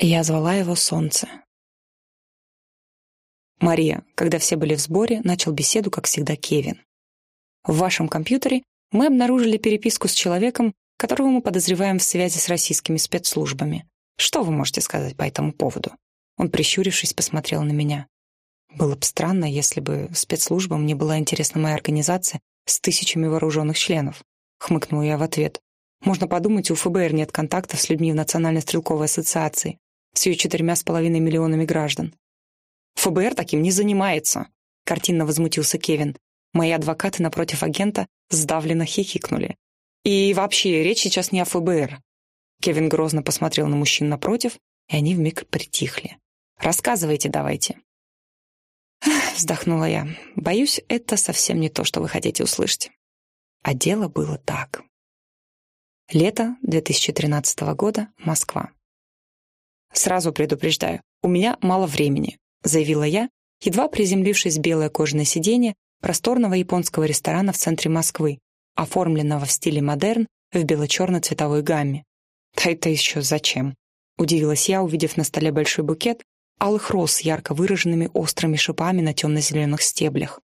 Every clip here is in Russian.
Я звала его Солнце. Мария, когда все были в сборе, начал беседу, как всегда, Кевин. В вашем компьютере мы обнаружили переписку с человеком, которого мы подозреваем в связи с российскими спецслужбами. Что вы можете сказать по этому поводу? Он, прищурившись, посмотрел на меня. Было бы странно, если бы спецслужбам не была интересна моя организация с тысячами вооруженных членов. Хмыкнул я в ответ. Можно подумать, у ФБР нет контактов с людьми в Национальной стрелковой ассоциации с четырьмя с половиной миллионами граждан. ФБР таким не занимается, картинно возмутился Кевин. Мои адвокаты напротив агента сдавленно хихикнули. И вообще, речь сейчас не о ФБР. Кевин грозно посмотрел на мужчин напротив, и они вмиг притихли. Рассказывайте давайте. Вздохнула я. Боюсь, это совсем не то, что вы хотите услышать. А дело было так. Лето 2013 года, Москва. «Сразу предупреждаю, у меня мало времени», — заявила я, едва приземлившись в белое кожаное сиденье просторного японского ресторана в центре Москвы, оформленного в стиле модерн в бело-черной цветовой гамме. «Да это еще зачем?» — удивилась я, увидев на столе большой букет алых роз с ярко выраженными острыми шипами на темно-зеленых стеблях.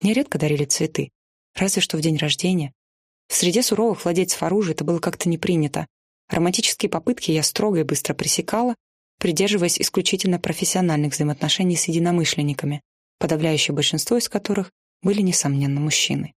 Мне редко дарили цветы, разве что в день рождения. В среде суровых владельцев оружия это было как-то не принято. Романтические попытки я строго и быстро пресекала, придерживаясь исключительно профессиональных взаимоотношений с единомышленниками, подавляющее большинство из которых были, несомненно, мужчины.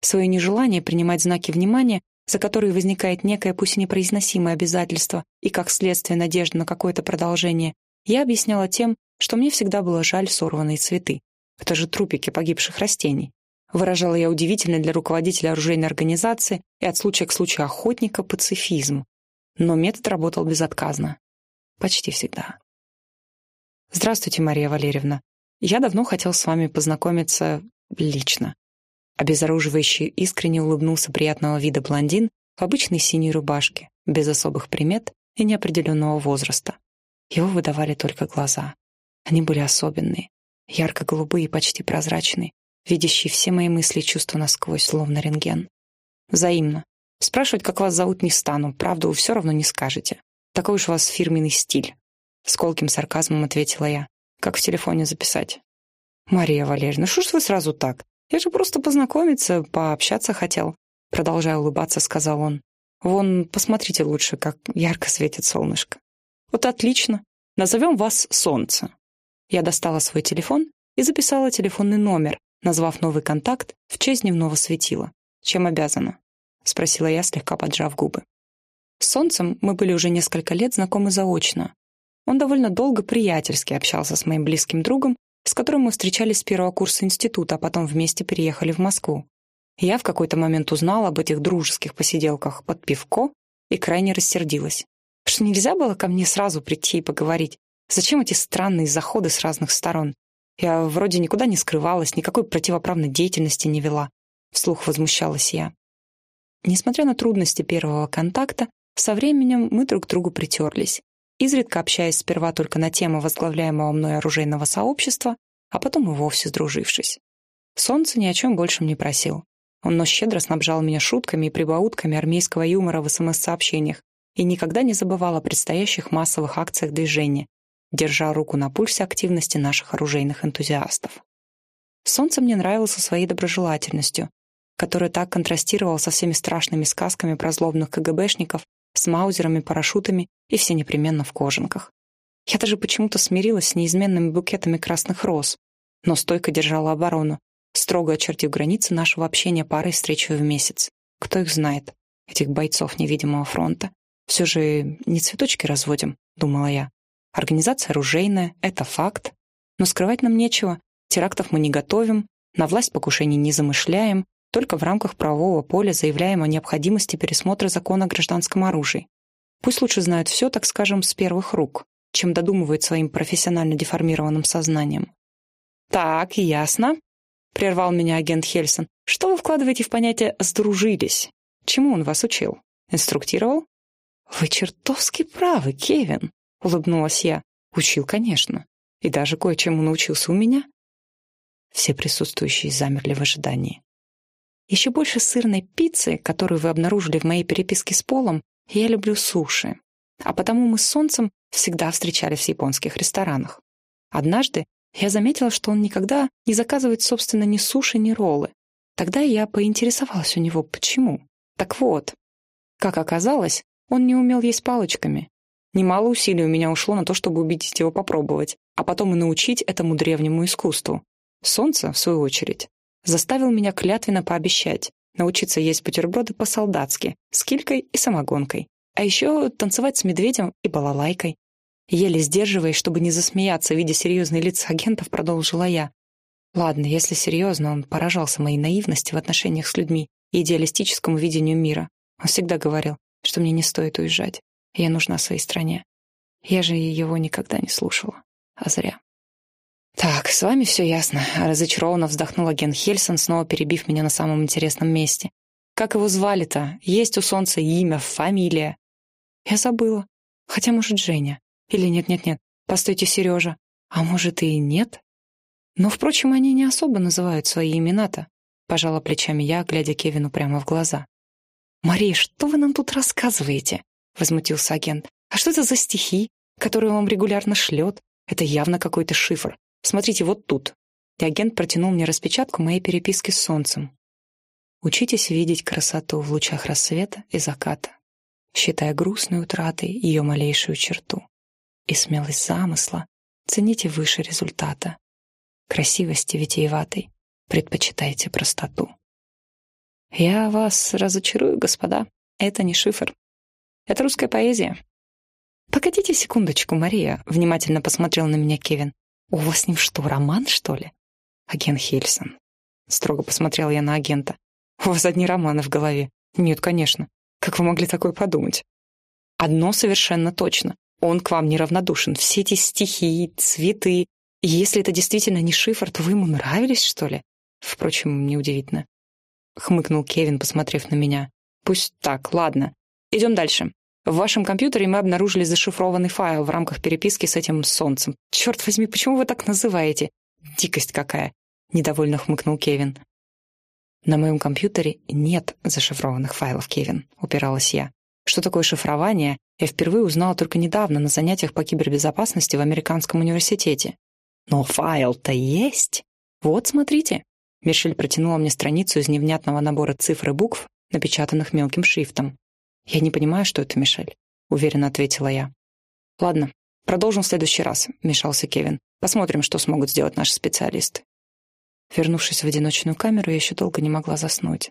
Свое нежелание принимать знаки внимания, за которые возникает некое, пусть и непроизносимое обязательство и, как следствие, надежда на какое-то продолжение, я объясняла тем, что мне всегда было жаль сорванные цветы. Это же трупики погибших растений. Выражала я удивительный для руководителя оружейной организации и от случая к случаю охотника пацифизм. Но метод работал безотказно. Почти всегда. Здравствуйте, Мария Валерьевна. Я давно хотел с вами познакомиться лично. Обезоруживающий искренне улыбнулся приятного вида блондин в обычной синей рубашке, без особых примет и неопределенного возраста. Его выдавали только глаза. Они были особенные, ярко-голубые и почти прозрачные, видящие все мои мысли и чувства насквозь, словно рентген. Взаимно. Спрашивать, как вас зовут, не стану, правду вы все равно не скажете. Такой уж у вас фирменный стиль. С колким сарказмом ответила я. Как в телефоне записать? Мария Валерьевна, что ж вы сразу так? Я же просто познакомиться, пообщаться хотел. Продолжая улыбаться, сказал он. Вон, посмотрите лучше, как ярко светит солнышко. Вот отлично. Назовем вас Солнце. Я достала свой телефон и записала телефонный номер, назвав новый контакт в честь дневного светила. Чем обязана? Спросила я, слегка поджав губы. С Солнцем мы были уже несколько лет знакомы заочно. Он довольно долго приятельски общался с моим близким другом, с которым мы встречались с первого курса института, а потом вместе переехали в Москву. Я в какой-то момент узнала об этих дружеских посиделках под пивко и крайне рассердилась. Что нельзя было ко мне сразу прийти и поговорить? Зачем эти странные заходы с разных сторон? Я вроде никуда не скрывалась, никакой противоправной деятельности не вела. Вслух возмущалась я. Несмотря на трудности первого контакта, со временем мы друг к другу притерлись, изредка общаясь сперва только на тему возглавляемого мной оружейного сообщества, а потом и вовсе сдружившись. Солнце ни о чем большем не просил. Он но щедро снабжал меня шутками и прибаутками армейского юмора в СМС-сообщениях и никогда не забывал о предстоящих массовых акциях движения, держа руку на пульсе активности наших оружейных энтузиастов. Солнце мне нравился своей доброжелательностью, которая так контрастировала со всеми страшными сказками про злобных КГБшников с маузерами, парашютами и все непременно в кожанках. Я даже почему-то смирилась с неизменными букетами красных роз, но стойко держала оборону, строго очертив границы нашего общения парой встреч в месяц. Кто их знает, этих бойцов невидимого фронта? Все же не цветочки разводим, думала я. Организация оружейная — это факт. Но скрывать нам нечего, терактов мы не готовим, на власть покушений не замышляем, только в рамках правового поля заявляем о необходимости пересмотра закона о гражданском оружии. Пусть лучше знают все, так скажем, с первых рук, чем додумывают своим профессионально деформированным сознанием. «Так, ясно», — прервал меня агент Хельсон. «Что вы вкладываете в понятие «сдружились»? Чему он вас учил? Инструктировал?» «Вы чертовски правы, Кевин», — улыбнулась я. «Учил, конечно. И даже кое-чему научился у меня». Все присутствующие замерли в ожидании. Еще больше сырной пиццы, которую вы обнаружили в моей переписке с Полом, я люблю суши. а потому мы с Солнцем всегда встречались в японских ресторанах. Однажды я заметила, что он никогда не заказывает, собственно, ни суши, ни роллы. Тогда я поинтересовалась у него, почему. Так вот, как оказалось, он не умел есть палочками. Немало усилий у меня ушло на то, чтобы убедить его попробовать, а потом и научить этому древнему искусству. Солнце, в свою очередь, заставил меня клятвенно пообещать научиться есть бутерброды по-солдатски, с килькой и самогонкой. А еще танцевать с медведем и балалайкой. Еле сдерживаясь, чтобы не засмеяться, видя серьезные лица агентов, продолжила я. Ладно, если серьезно, он поражался моей наивности в отношениях с людьми и идеалистическому видению мира. Он всегда говорил, что мне не стоит уезжать, я нужна своей стране. Я же его никогда не слушала. А зря. «Так, с вами все ясно», — разочарованно вздохнул агент Хельсон, снова перебив меня на самом интересном месте. «Как его звали-то? Есть у Солнца имя, фамилия?» «Я забыла. Хотя, может, Женя. Или нет-нет-нет, постойте, Сережа. А может, и нет?» «Но, впрочем, они не особо называют свои имена-то», — пожала плечами я, глядя Кевину прямо в глаза. «Мария, что вы нам тут рассказываете?» — возмутился агент. «А что это за стихи, которые вам регулярно шлет? Это явно какой-то шифр. Смотрите, вот тут». И агент протянул мне распечатку моей переписки с солнцем. Учитесь видеть красоту в лучах рассвета и заката, считая грустной утратой ее малейшую черту. И смелость замысла цените выше результата. Красивости витиеватой предпочитайте простоту. Я вас разочарую, господа. Это не шифр. Это русская поэзия. Погодите секундочку, Мария, внимательно посмотрел на меня Кевин. «У вас с ним что, роман, что ли?» «Агент Хельсон». Строго посмотрел я на агента. «У вас одни романы в голове». «Нет, конечно. Как вы могли такое подумать?» «Одно совершенно точно. Он к вам неравнодушен. Все эти стихи, цветы. Если это действительно не шифр, то вы ему нравились, что ли?» Впрочем, неудивительно. Хмыкнул Кевин, посмотрев на меня. «Пусть так, ладно. Идем дальше. В вашем компьютере мы обнаружили зашифрованный файл в рамках переписки с этим солнцем. Черт возьми, почему вы так называете? Дикость какая!» — недовольно хмыкнул Кевин. «На моем компьютере нет зашифрованных файлов, Кевин», — упиралась я. «Что такое шифрование, я впервые узнала только недавно на занятиях по кибербезопасности в американском университете. Но файл-то есть. Вот, смотрите». Мишель протянула мне страницу из невнятного набора цифр и букв, напечатанных мелким шрифтом. «Я не понимаю, что это, Мишель», — уверенно ответила я. «Ладно, продолжим в следующий раз», — вмешался Кевин. «Посмотрим, что смогут сделать наши специалисты». Вернувшись в одиночную камеру, я еще долго не могла заснуть.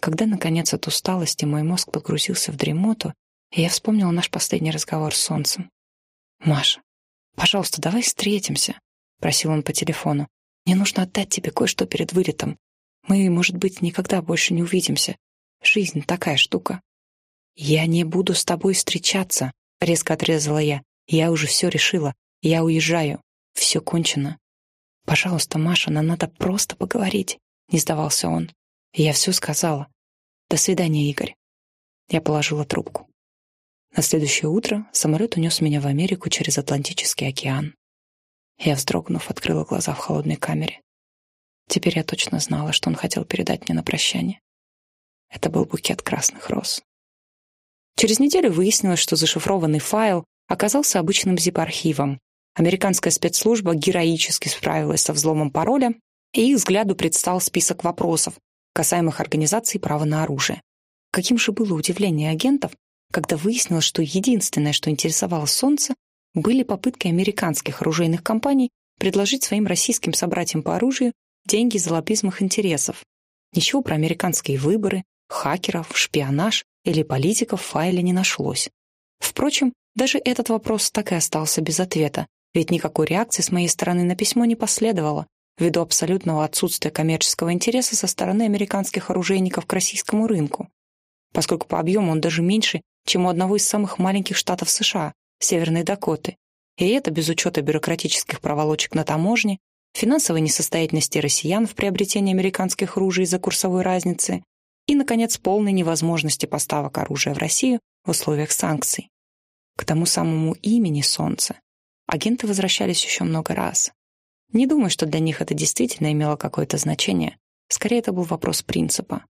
Когда, наконец, от усталости мой мозг погрузился в дремоту, я вспомнила наш последний разговор с солнцем. «Маша, пожалуйста, давай встретимся», — просил он по телефону. «Мне нужно отдать тебе кое-что перед вылетом. Мы, может быть, никогда больше не увидимся. Жизнь такая штука». «Я не буду с тобой встречаться», — резко отрезала я. «Я уже все решила. Я уезжаю. Все кончено». «Пожалуйста, Маша, нам надо просто поговорить», — не сдавался он. Я все сказала. «До свидания, Игорь». Я положила трубку. На следующее утро самолет унес меня в Америку через Атлантический океан. Я, вздрогнув, открыла глаза в холодной камере. Теперь я точно знала, что он хотел передать мне на прощание. Это был букет красных роз. Через неделю выяснилось, что зашифрованный файл оказался обычным zip-архивом. Американская спецслужба героически справилась со взломом пароля, и их взгляду предстал список вопросов, касаемых организации права на оружие. Каким же было удивление агентов, когда выяснилось, что единственное, что интересовало Солнце, были попытки американских оружейных компаний предложить своим российским собратьям по оружию деньги за лоббизм их интересов. Ничего про американские выборы, хакеров, шпионаж или политиков в файле не нашлось. Впрочем, даже этот вопрос так и остался без ответа, ведь никакой реакции с моей стороны на письмо не последовало, ввиду абсолютного отсутствия коммерческого интереса со стороны американских оружейников к российскому рынку, поскольку по объему он даже меньше, чем у одного из самых маленьких штатов США, Северной Дакоты, и это без учета бюрократических проволочек на таможне, финансовой несостоятельности россиян в приобретении американских ружей из-за курсовой разницы и, наконец, полной невозможности поставок оружия в Россию в условиях санкций. К тому самому имени Солнца агенты возвращались еще много раз. Не думаю, что для них это действительно имело какое-то значение. Скорее, это был вопрос принципа.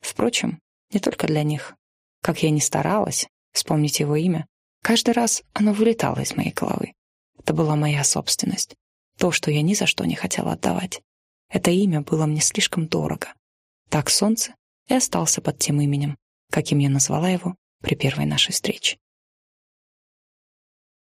Впрочем, не только для них. Как я ни старалась вспомнить его имя, каждый раз оно вылетало из моей головы. Это была моя собственность. То, что я ни за что не хотела отдавать. Это имя было мне слишком дорого. Так солнце и остался под тем именем, каким я назвала его при первой нашей встрече.